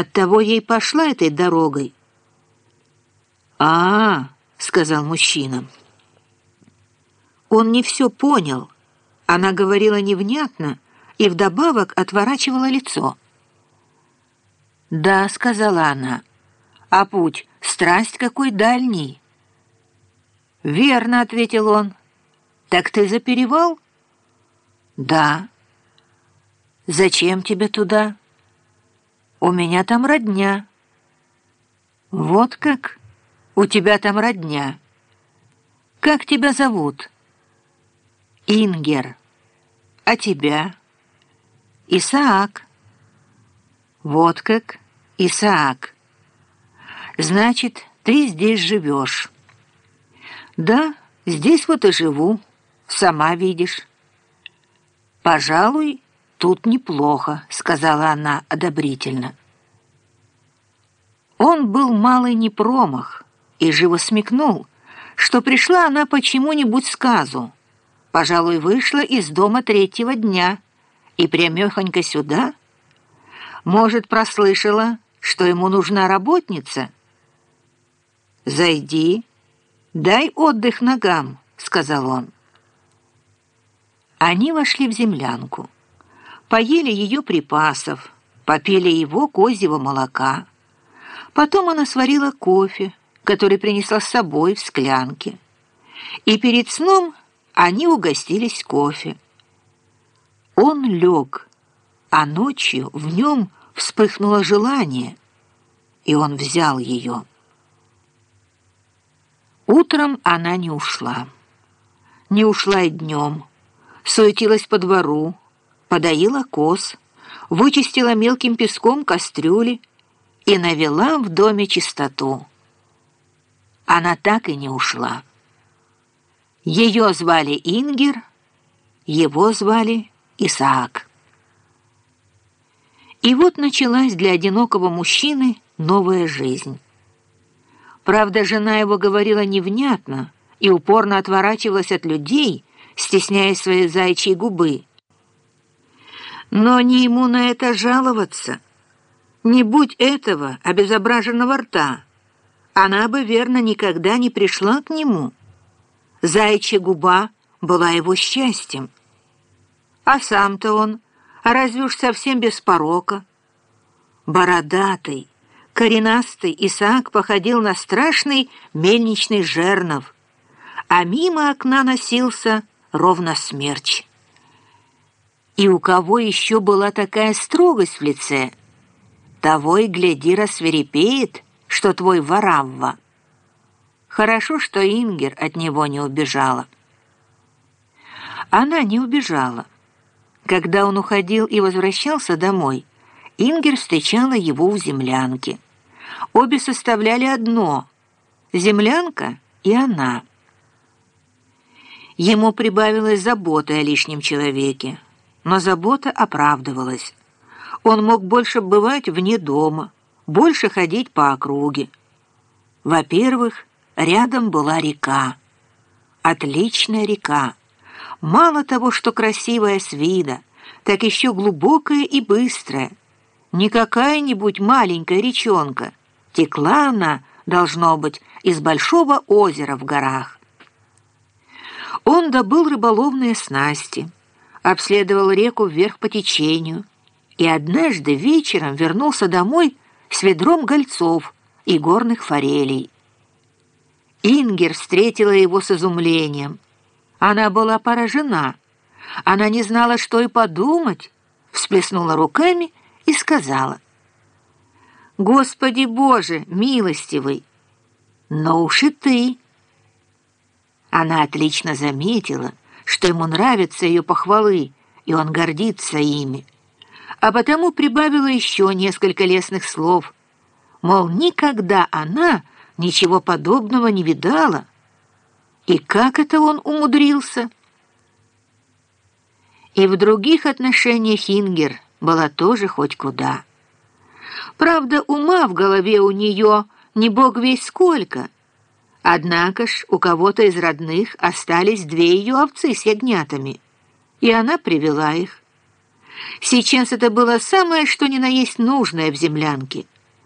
Оттого ей пошла этой дорогой. а, -а, -а сказал мужчина. Он не все понял. Она говорила невнятно и вдобавок отворачивала лицо. «Да», — сказала она, — «а путь страсть какой дальний». «Верно», — ответил он. «Так ты за перевал?» «Да». «Зачем тебе туда?» «У меня там родня». «Вот как? У тебя там родня. Как тебя зовут?» «Ингер. А тебя?» «Исаак». «Вот как? Исаак. Значит, ты здесь живешь». «Да, здесь вот и живу, сама видишь». «Пожалуй, тут неплохо», — сказала она одобрительно. Он был малый не промах и живо смекнул, что пришла она по чему-нибудь сказу. Пожалуй, вышла из дома третьего дня и прямехонько сюда. Может, прослышала, что ему нужна работница? «Зайди», «Дай отдых ногам», — сказал он. Они вошли в землянку, поели ее припасов, попили его козьего молока. Потом она сварила кофе, который принесла с собой в склянке. И перед сном они угостились кофе. Он лег, а ночью в нем вспыхнуло желание, и он взял ее. Утром она не ушла. Не ушла и днем. Суетилась по двору, подоила коз, вычистила мелким песком кастрюли и навела в доме чистоту. Она так и не ушла. Ее звали Ингер, его звали Исаак. И вот началась для одинокого мужчины новая жизнь. Правда, жена его говорила невнятно и упорно отворачивалась от людей, стесняя свои зайчьи губы. Но не ему на это жаловаться. Не будь этого обезображенного рта, она бы, верно, никогда не пришла к нему. Зайчья губа была его счастьем. А сам-то он, разве уж совсем без порока? Бородатый, Коренастый Исаак походил на страшный мельничный жернов, а мимо окна носился ровно смерч. И у кого еще была такая строгость в лице? Того и гляди рассверепеет, что твой воравва. Хорошо, что Ингер от него не убежала. Она не убежала. Когда он уходил и возвращался домой, Ингер встречала его в землянке. Обе составляли одно — землянка и она. Ему прибавилась забота о лишнем человеке, но забота оправдывалась. Он мог больше бывать вне дома, больше ходить по округе. Во-первых, рядом была река. Отличная река. Мало того, что красивая с вида, так еще глубокая и быстрая. Не какая-нибудь маленькая речонка, Текла она, должно быть, из большого озера в горах. Он добыл рыболовные снасти, обследовал реку вверх по течению и однажды вечером вернулся домой с ведром гольцов и горных форелей. Ингер встретила его с изумлением. Она была поражена. Она не знала, что и подумать, всплеснула руками и сказала — Господи Боже, милостивый! Но уж и ты!» Она отлично заметила, что ему нравятся ее похвалы, и он гордится ими. А потому прибавила еще несколько лестных слов, мол, никогда она ничего подобного не видала. И как это он умудрился? И в других отношениях Ингер была тоже хоть куда. Правда, ума в голове у нее не бог весь сколько. Однако ж у кого-то из родных остались две ее овцы с ягнятами, и она привела их. Сейчас это было самое что ни на есть нужное в землянке —